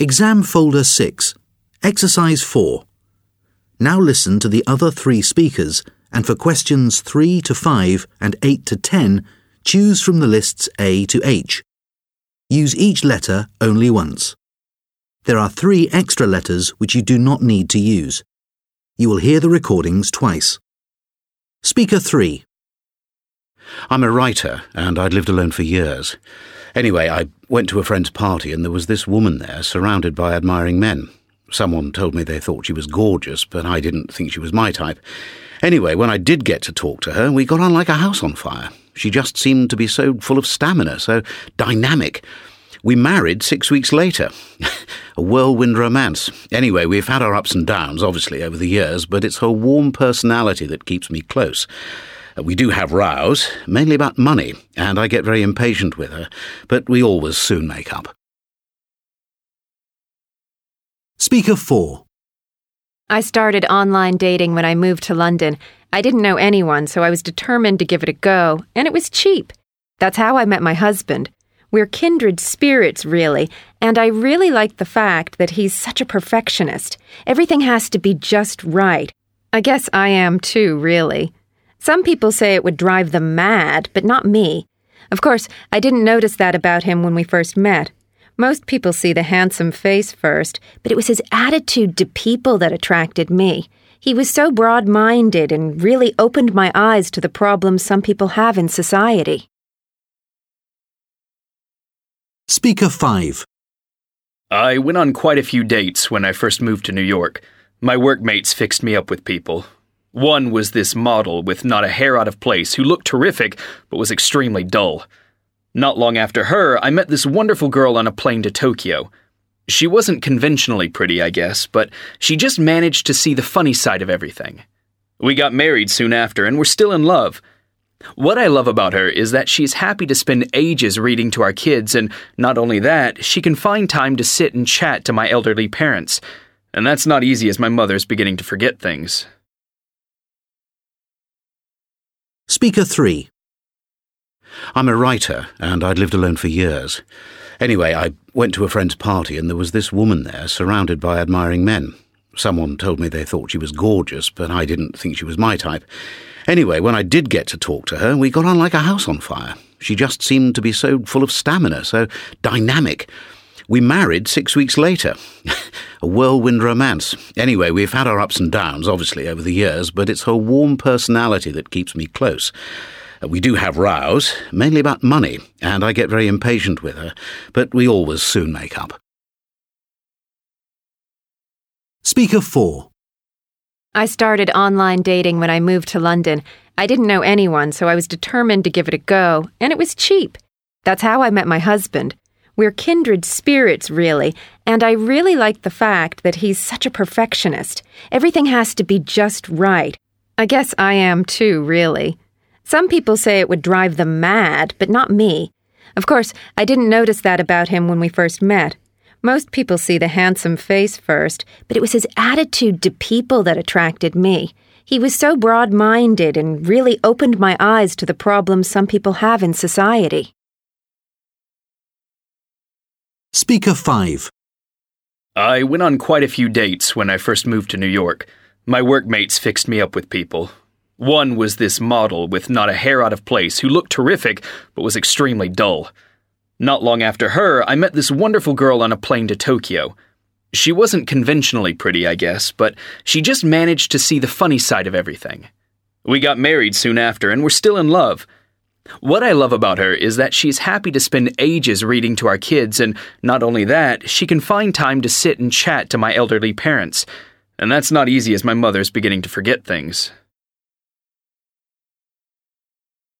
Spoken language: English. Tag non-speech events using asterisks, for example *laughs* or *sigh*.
Exam Folder 6, Exercise 4. Now listen to the other three speakers and for questions 3 to 5 and 8 to 10, choose from the lists A to H. Use each letter only once. There are three extra letters which you do not need to use. You will hear the recordings twice. Speaker 3. I'm a writer, and I'd lived alone for years. Anyway, I went to a friend's party, and there was this woman there, surrounded by admiring men. Someone told me they thought she was gorgeous, but I didn't think she was my type. Anyway, when I did get to talk to her, we got on like a house on fire. She just seemed to be so full of stamina, so dynamic. We married six weeks later. *laughs* a whirlwind romance. Anyway, we've had our ups and downs, obviously, over the years, but it's her warm personality that keeps me close. Uh, We do have rows, mainly about money, and I get very impatient with her, but we always soon make up. Speaker 4. I started online dating when I moved to London. I didn't know anyone, so I was determined to give it a go, and it was cheap. That's how I met my husband. We're kindred spirits, really, and I really like the fact that he's such a perfectionist. Everything has to be just right. I guess I am too, really. Some people say it would drive them mad, but not me. Of course, I didn't notice that about him when we first met. Most people see the handsome face first, but it was his attitude to people that attracted me. He was so broad minded and really opened my eyes to the problems some people have in society. Speaker 5. I went on quite a few dates when I first moved to New York. My workmates fixed me up with people. One was this model with not a hair out of place who looked terrific but was extremely dull. Not long after her, I met this wonderful girl on a plane to Tokyo. She wasn't conventionally pretty, I guess, but she just managed to see the funny side of everything. We got married soon after and we're still in love. What I love about her is that she's happy to spend ages reading to our kids, and not only that, she can find time to sit and chat to my elderly parents. And that's not easy as my mother's beginning to forget things. Speaker 3. I'm a writer, and I'd lived alone for years. Anyway, I went to a friend's party, and there was this woman there, surrounded by admiring men. Someone told me they thought she was gorgeous, but I didn't think she was my type. Anyway, when I did get to talk to her, we got on like a house on fire. She just seemed to be so full of stamina, so dynamic. We married six weeks later. *laughs* a whirlwind romance. Anyway, we've had our ups and downs, obviously, over the years, but it's her warm personality that keeps me close. Uh, We do have rows, mainly about money, and I get very impatient with her, but we always soon make up. Speaker 4. I started online dating when I moved to London. I didn't know anyone, so I was determined to give it a go, and it was cheap. That's how I met my husband. We're kindred spirits, really, and I really like the fact that he's such a perfectionist. Everything has to be just right. I guess I am too, really. Some people say it would drive them mad, but not me. Of course, I didn't notice that about him when we first met. Most people see the handsome face first, but it was his attitude to people that attracted me. He was so broad minded and really opened my eyes to the problems some people have in society. Speaker 5. I went on quite a few dates when I first moved to New York. My workmates fixed me up with people. One was this model with not a hair out of place who looked terrific but was extremely dull. Not long after her, I met this wonderful girl on a plane to Tokyo. She wasn't conventionally pretty, I guess, but she just managed to see the funny side of everything. We got married soon after and we're still in love. What I love about her is that she's happy to spend ages reading to our kids, and not only that, she can find time to sit and chat to my elderly parents. And that's not easy as my mother's beginning to forget things.